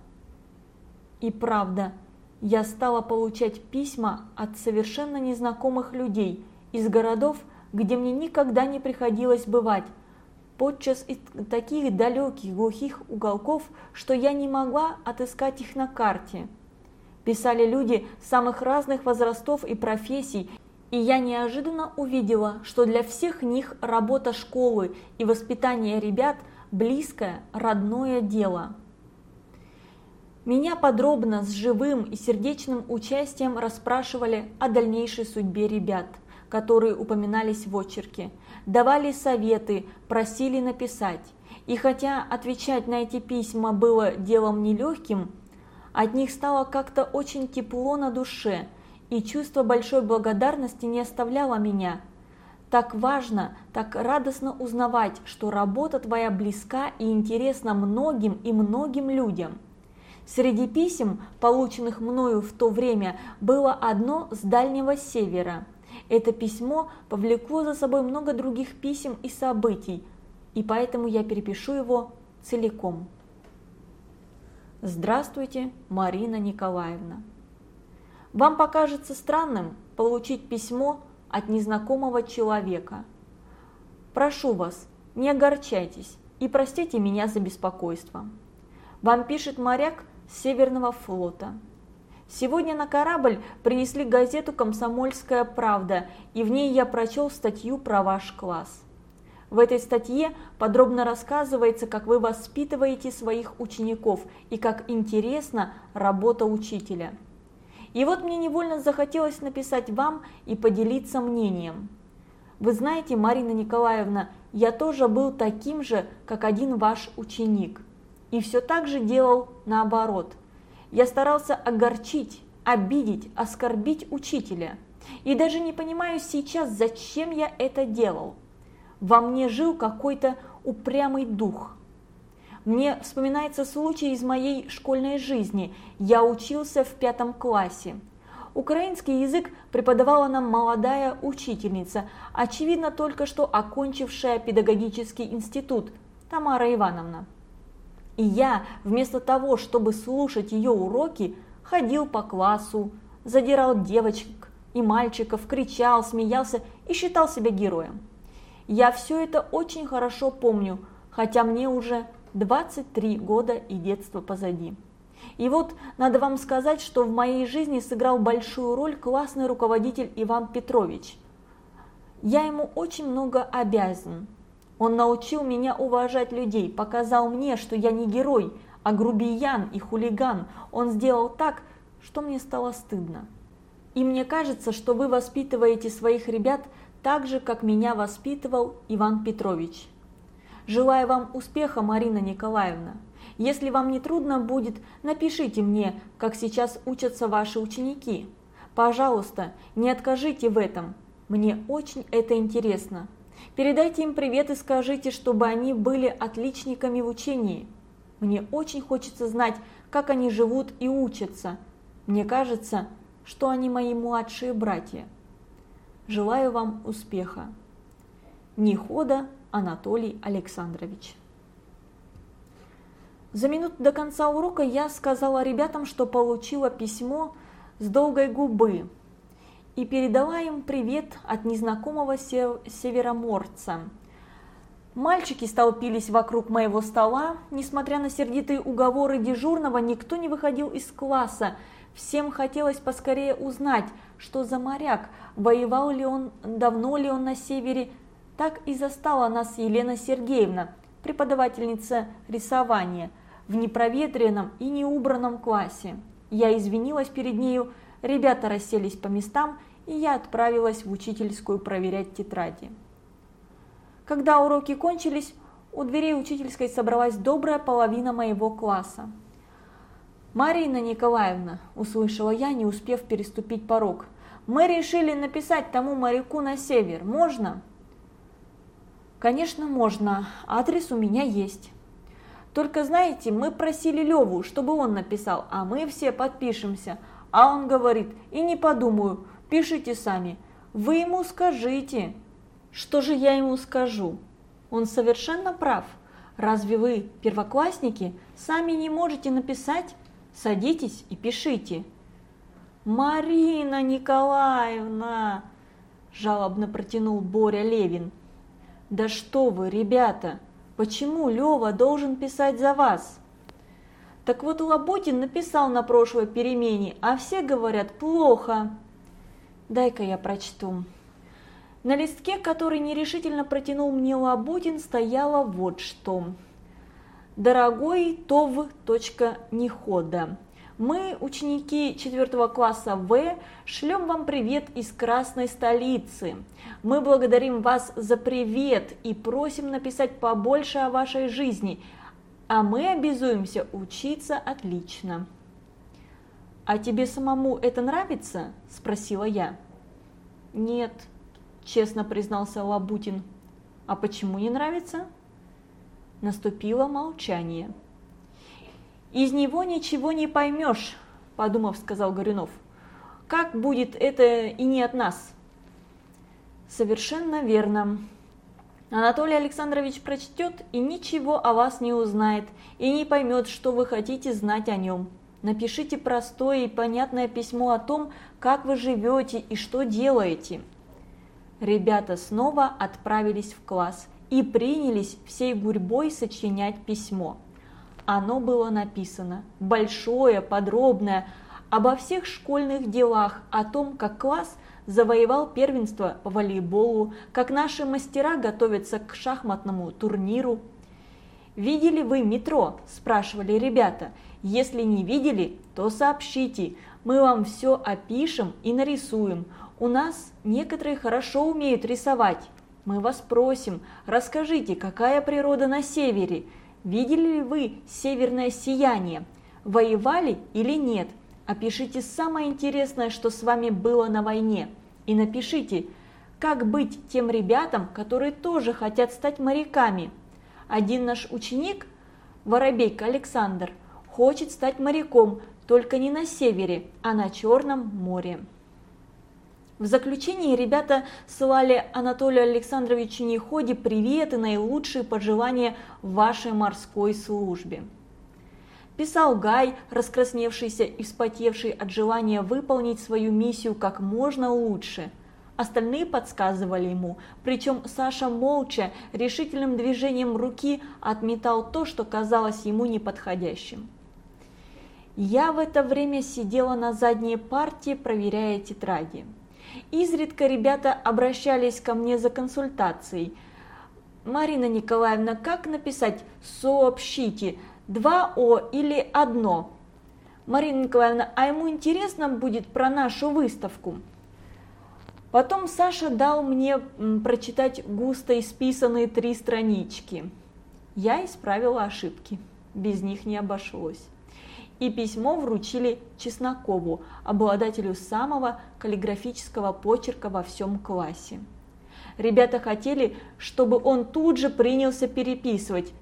И правда, я стала получать письма от совершенно незнакомых людей из городов, где мне никогда не приходилось бывать, подчас из таких далеких глухих уголков, что я не могла отыскать их на карте. Писали люди самых разных возрастов и профессий, И я неожиданно увидела, что для всех них работа школы и воспитание ребят – близкое, родное дело. Меня подробно, с живым и сердечным участием расспрашивали о дальнейшей судьбе ребят, которые упоминались в очерке, давали советы, просили написать. И хотя отвечать на эти письма было делом нелегким, от них стало как-то очень тепло на душе, и чувство большой благодарности не оставляло меня. Так важно, так радостно узнавать, что работа твоя близка и интересна многим и многим людям. Среди писем, полученных мною в то время, было одно с Дальнего Севера. Это письмо повлекло за собой много других писем и событий, и поэтому я перепишу его целиком. Здравствуйте, Марина Николаевна. Вам покажется странным получить письмо от незнакомого человека. Прошу вас, не огорчайтесь и простите меня за беспокойство. Вам пишет моряк Северного флота. Сегодня на корабль принесли газету «Комсомольская правда», и в ней я прочел статью про ваш класс. В этой статье подробно рассказывается, как вы воспитываете своих учеников и как интересна работа учителя. И вот мне невольно захотелось написать вам и поделиться мнением. Вы знаете, Марина Николаевна, я тоже был таким же, как один ваш ученик – и все так же делал наоборот. Я старался огорчить, обидеть, оскорбить учителя. И даже не понимаю сейчас, зачем я это делал. Во мне жил какой-то упрямый дух. Мне вспоминается случай из моей школьной жизни. Я учился в пятом классе. Украинский язык преподавала нам молодая учительница, очевидно только что окончившая педагогический институт, Тамара Ивановна. И я, вместо того, чтобы слушать ее уроки, ходил по классу, задирал девочек и мальчиков, кричал, смеялся и считал себя героем. Я все это очень хорошо помню, хотя мне уже 23 года и детство позади. И вот надо вам сказать, что в моей жизни сыграл большую роль классный руководитель Иван Петрович. Я ему очень много обязан. Он научил меня уважать людей, показал мне, что я не герой, а грубиян и хулиган. Он сделал так, что мне стало стыдно. И мне кажется, что вы воспитываете своих ребят так же, как меня воспитывал Иван Петрович. Желаю вам успеха, Марина Николаевна. Если вам не трудно будет, напишите мне, как сейчас учатся ваши ученики. Пожалуйста, не откажите в этом. Мне очень это интересно. Передайте им привет и скажите, чтобы они были отличниками в учении. Мне очень хочется знать, как они живут и учатся. Мне кажется, что они мои младшие братья. Желаю вам успеха. Нехода Анатолий Александрович. За минуту до конца урока я сказала ребятам, что получила письмо с долгой губы, и передала им привет от незнакомого североморца. Мальчики столпились вокруг моего стола. Несмотря на сердитые уговоры дежурного, никто не выходил из класса. Всем хотелось поскорее узнать, что за моряк, воевал ли он, давно ли он на севере. Так и застала нас Елена Сергеевна, преподавательница рисования, в непроветренном и неубранном классе. Я извинилась перед нею, ребята расселись по местам, и я отправилась в учительскую проверять тетради. Когда уроки кончились, у дверей учительской собралась добрая половина моего класса. «Марина Николаевна», – услышала я, не успев переступить порог, – «мы решили написать тому моряку на север. Можно?» «Конечно, можно. Адрес у меня есть». «Только знаете, мы просили Леву, чтобы он написал, а мы все подпишемся. А он говорит, и не подумаю, Пишите сами. Вы ему скажите. Что же я ему скажу? Он совершенно прав. Разве вы, первоклассники, сами не можете написать? Садитесь и пишите. Марина Николаевна, жалобно протянул Боря Левин. Да что вы, ребята, почему Лева должен писать за вас? Так вот Лоботин написал на прошлой перемене, а все говорят плохо. Дай-ка я прочту. На листке, который нерешительно протянул мне Лабутин, стояло вот что. Дорогой Тов. Нехода. Мы, ученики 4 класса В, шлем вам привет из красной столицы. Мы благодарим вас за привет и просим написать побольше о вашей жизни, а мы обязуемся учиться отлично. «А тебе самому это нравится?» – спросила я. «Нет», – честно признался Лабутин. «А почему не нравится?» Наступило молчание. «Из него ничего не поймешь», – подумав, сказал Горюнов. «Как будет это и не от нас?» «Совершенно верно», Анатолий Александрович прочтет и ничего о вас не узнает, и не поймет, что вы хотите знать о нем. Напишите простое и понятное письмо о том, как вы живете и что делаете. Ребята снова отправились в класс и принялись всей гурьбой сочинять письмо. Оно было написано большое, подробное, обо всех школьных делах, о том, как класс – завоевал первенство по волейболу, как наши мастера готовятся к шахматному турниру. «Видели вы метро?» – спрашивали ребята. «Если не видели, то сообщите, мы вам все опишем и нарисуем. У нас некоторые хорошо умеют рисовать. Мы вас просим, расскажите, какая природа на севере? Видели ли вы северное сияние? Воевали или нет? Опишите самое интересное, что с вами было на войне и напишите, как быть тем ребятам, которые тоже хотят стать моряками. Один наш ученик, Воробейка Александр, хочет стать моряком, только не на севере, а на Черном море. В заключении ребята ссылали Анатолию Александровичу Неходе привет и наилучшие пожелания вашей морской службе. Писал Гай, раскрасневшийся и вспотевший от желания выполнить свою миссию как можно лучше. Остальные подсказывали ему, причем Саша молча, решительным движением руки отметал то, что казалось ему неподходящим. Я в это время сидела на задней парте, проверяя тетради. Изредка ребята обращались ко мне за консультацией. «Марина Николаевна, как написать «сообщите»?» Два О или одно? Марина Николаевна, а ему интересно будет про нашу выставку? Потом Саша дал мне прочитать густо исписанные три странички. Я исправила ошибки, без них не обошлось. И письмо вручили Чеснокову, обладателю самого каллиграфического почерка во всем классе. Ребята хотели, чтобы он тут же принялся переписывать,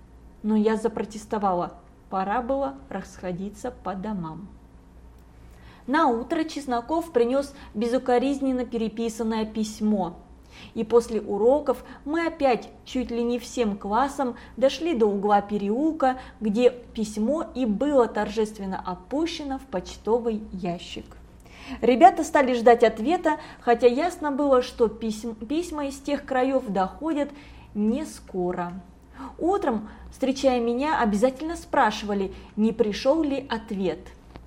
но я запротестовала. Пора было расходиться по домам. На утро Чесноков принес безукоризненно переписанное письмо. И после уроков мы опять чуть ли не всем классом дошли до угла переулка, где письмо и было торжественно опущено в почтовый ящик. Ребята стали ждать ответа, хотя ясно было, что письма, письма из тех краев доходят не скоро. Утром, встречая меня, обязательно спрашивали, не пришел ли ответ.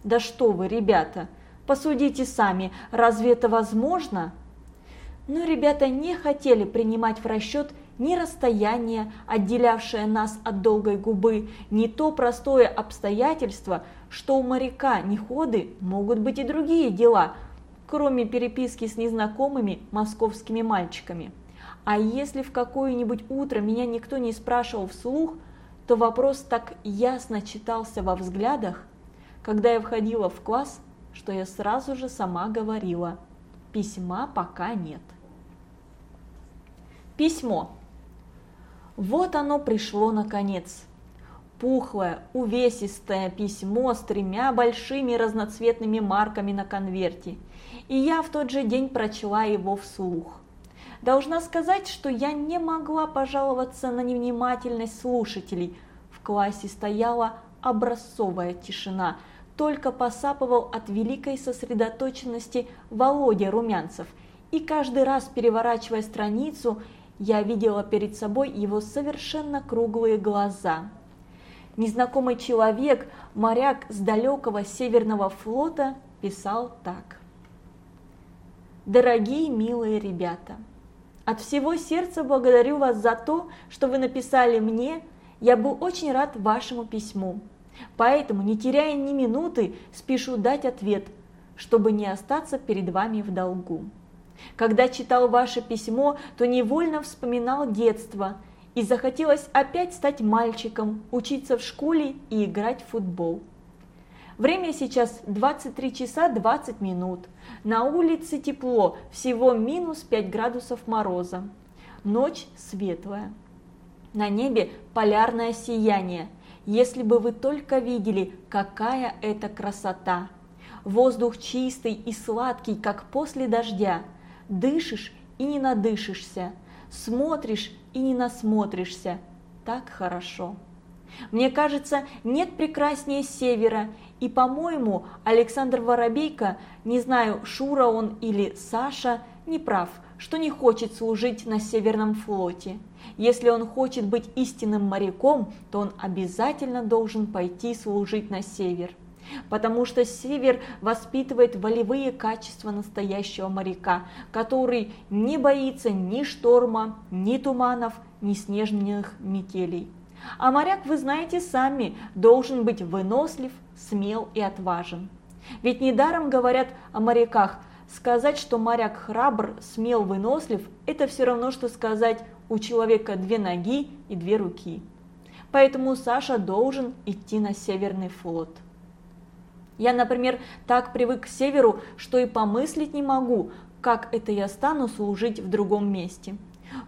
Да что вы, ребята, посудите сами, разве это возможно? Но ребята не хотели принимать в расчет ни расстояние, отделявшее нас от долгой губы, ни то простое обстоятельство, что у моряка неходы могут быть и другие дела, кроме переписки с незнакомыми московскими мальчиками. А если в какое-нибудь утро меня никто не спрашивал вслух, то вопрос так ясно читался во взглядах, когда я входила в класс, что я сразу же сама говорила «письма пока нет». Письмо. Вот оно пришло наконец. Пухлое, увесистое письмо с тремя большими разноцветными марками на конверте. И я в тот же день прочла его вслух. Должна сказать, что я не могла пожаловаться на невнимательность слушателей. В классе стояла образцовая тишина. Только посапывал от великой сосредоточенности Володя Румянцев. И каждый раз, переворачивая страницу, я видела перед собой его совершенно круглые глаза. Незнакомый человек, моряк с далекого северного флота, писал так. Дорогие милые ребята, от всего сердца благодарю вас за то, что вы написали мне, я был очень рад вашему письму. Поэтому, не теряя ни минуты, спешу дать ответ, чтобы не остаться перед вами в долгу. Когда читал ваше письмо, то невольно вспоминал детство и захотелось опять стать мальчиком, учиться в школе и играть в футбол. Время сейчас 23 часа 20 минут. На улице тепло, всего минус 5 градусов мороза. Ночь светлая. На небе полярное сияние. Если бы вы только видели, какая это красота. Воздух чистый и сладкий, как после дождя. Дышишь и не надышишься, смотришь и не насмотришься. Так хорошо. Мне кажется, нет прекраснее севера, и, по-моему, Александр Воробейко, не знаю, Шура он или Саша, не прав, что не хочет служить на Северном флоте. Если он хочет быть истинным моряком, то он обязательно должен пойти служить на север потому что север воспитывает волевые качества настоящего моряка, который не боится ни шторма, ни туманов, ни снежных метелей. А моряк, вы знаете сами, должен быть вынослив, смел и отважен. Ведь недаром говорят о моряках, сказать, что моряк храбр, смел, вынослив, это все равно, что сказать у человека две ноги и две руки. Поэтому Саша должен идти на Северный флот. Я, например, так привык к северу, что и помыслить не могу, как это я стану служить в другом месте.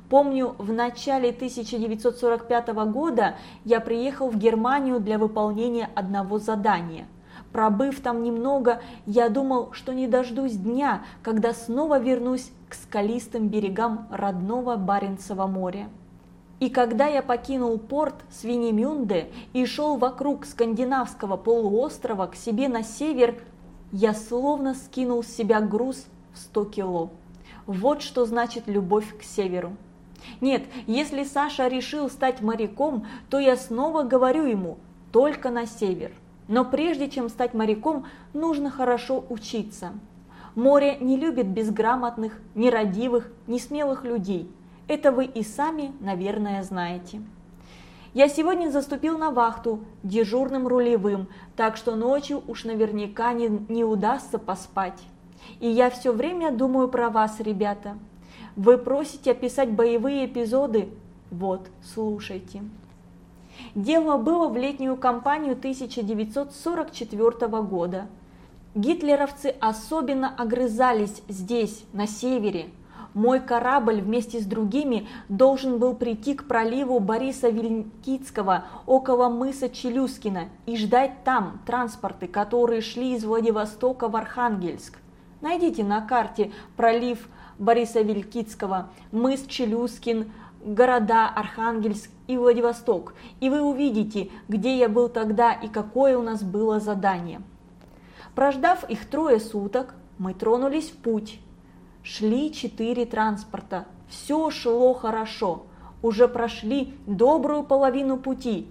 Помню, в начале 1945 года я приехал в Германию для выполнения одного задания. Пробыв там немного, я думал, что не дождусь дня, когда снова вернусь к скалистым берегам родного Баренцева моря. И когда я покинул порт Свинемюнде и шел вокруг скандинавского полуострова к себе на север, я словно скинул с себя груз в 100 кило. Вот что значит любовь к северу. Нет, если Саша решил стать моряком, то я снова говорю ему только на север. Но прежде чем стать моряком, нужно хорошо учиться. Море не любит безграмотных, нерадивых, несмелых людей – это вы и сами, наверное, знаете. Я сегодня заступил на вахту дежурным рулевым, так что ночью уж наверняка не, не удастся поспать. И я все время думаю про вас, ребята. Вы просите описать боевые эпизоды? Вот, слушайте. Дело было в летнюю кампанию 1944 года. Гитлеровцы особенно огрызались здесь, на севере, мой корабль вместе с другими должен был прийти к проливу Бориса Вилькицкого около мыса Челюскина и ждать там транспорты, которые шли из Владивостока в Архангельск. Найдите на карте пролив Бориса Вилькицкого, мыс Челюскин, города Архангельск и Владивосток, и вы увидите, где я был тогда и какое у нас было задание. Прождав их трое суток, мы тронулись в путь. Шли четыре транспорта, все шло хорошо, уже прошли добрую половину пути.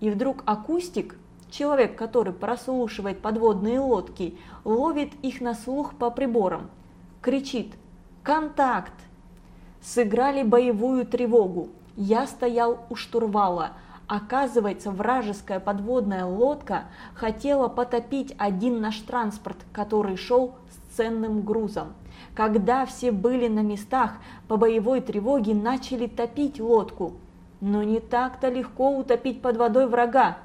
И вдруг акустик, человек, который прослушивает подводные лодки, ловит их на слух по приборам, кричит «Контакт!». Сыграли боевую тревогу. Я стоял у штурвала. Оказывается, вражеская подводная лодка хотела потопить один наш транспорт, который шел с ценным грузом. Когда все были на местах, по боевой тревоге начали топить лодку. Но не так-то легко утопить под водой врага.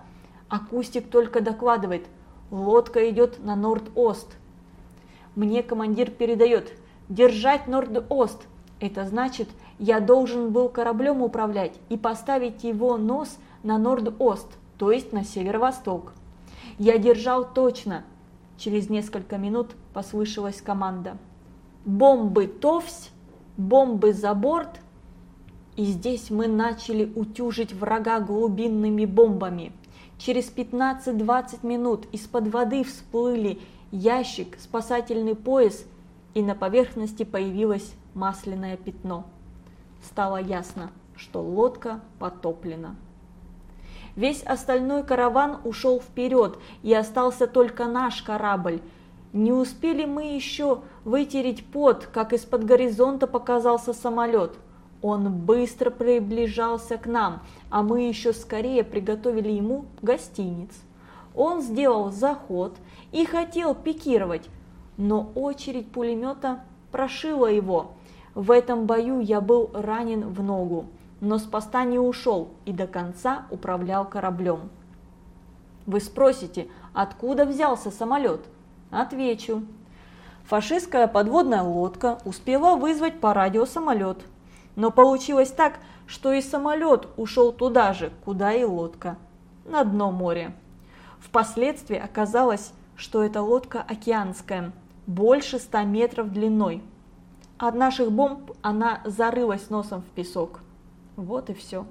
Акустик только докладывает, лодка идет на Норд-Ост. Мне командир передает, держать Норд-Ост. Это значит, я должен был кораблем управлять и поставить его нос на Норд-Ост, то есть на северо-восток. Я держал точно. Через несколько минут послышалась команда бомбы товсь, бомбы за борт. И здесь мы начали утюжить врага глубинными бомбами. Через 15-20 минут из-под воды всплыли ящик, спасательный пояс, и на поверхности появилось масляное пятно. Стало ясно, что лодка потоплена. Весь остальной караван ушел вперед, и остался только наш корабль – Не успели мы еще вытереть пот, как из-под горизонта показался самолет. Он быстро приближался к нам, а мы еще скорее приготовили ему гостиниц. Он сделал заход и хотел пикировать, но очередь пулемета прошила его. В этом бою я был ранен в ногу, но с поста не ушел и до конца управлял кораблем. Вы спросите, откуда взялся самолет? Отвечу. Фашистская подводная лодка успела вызвать по радио самолет. Но получилось так, что и самолет ушел туда же, куда и лодка, на дно моря. Впоследствии оказалось, что эта лодка океанская, больше 100 метров длиной. От наших бомб она зарылась носом в песок. Вот и все.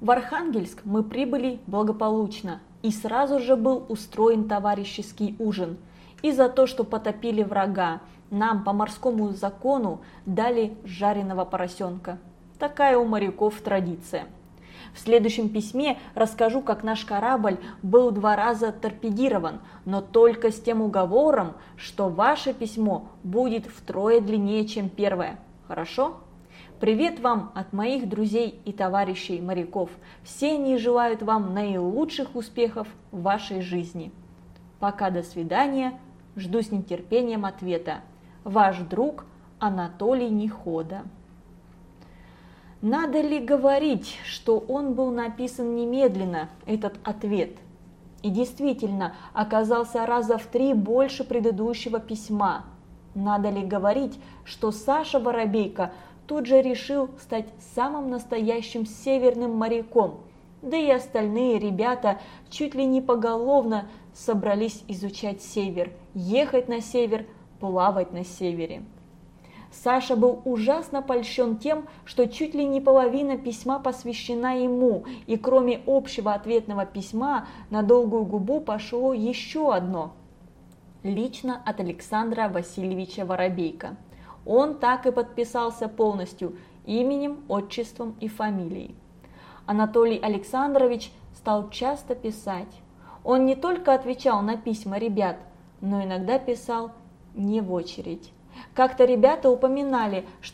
В Архангельск мы прибыли благополучно, и сразу же был устроен товарищеский ужин. И за то, что потопили врага, нам по морскому закону дали жареного поросенка. Такая у моряков традиция. В следующем письме расскажу, как наш корабль был два раза торпедирован, но только с тем уговором, что ваше письмо будет втрое длиннее, чем первое. Хорошо? Привет вам от моих друзей и товарищей моряков. Все они желают вам наилучших успехов в вашей жизни. Пока до свидания. Жду с нетерпением ответа. Ваш друг Анатолий Нехода. Надо ли говорить, что он был написан немедленно, этот ответ? И действительно, оказался раза в три больше предыдущего письма. Надо ли говорить, что Саша Воробейко тут же решил стать самым настоящим северным моряком, да и остальные ребята чуть ли не поголовно собрались изучать север, ехать на север, плавать на севере. Саша был ужасно польщен тем, что чуть ли не половина письма посвящена ему, и кроме общего ответного письма на долгую губу пошло еще одно. Лично от Александра Васильевича Воробейко. Он так и подписался полностью именем, отчеством и фамилией. Анатолий Александрович стал часто писать. Он не только отвечал на письма ребят, но иногда писал не в очередь. Как-то ребята упоминали, что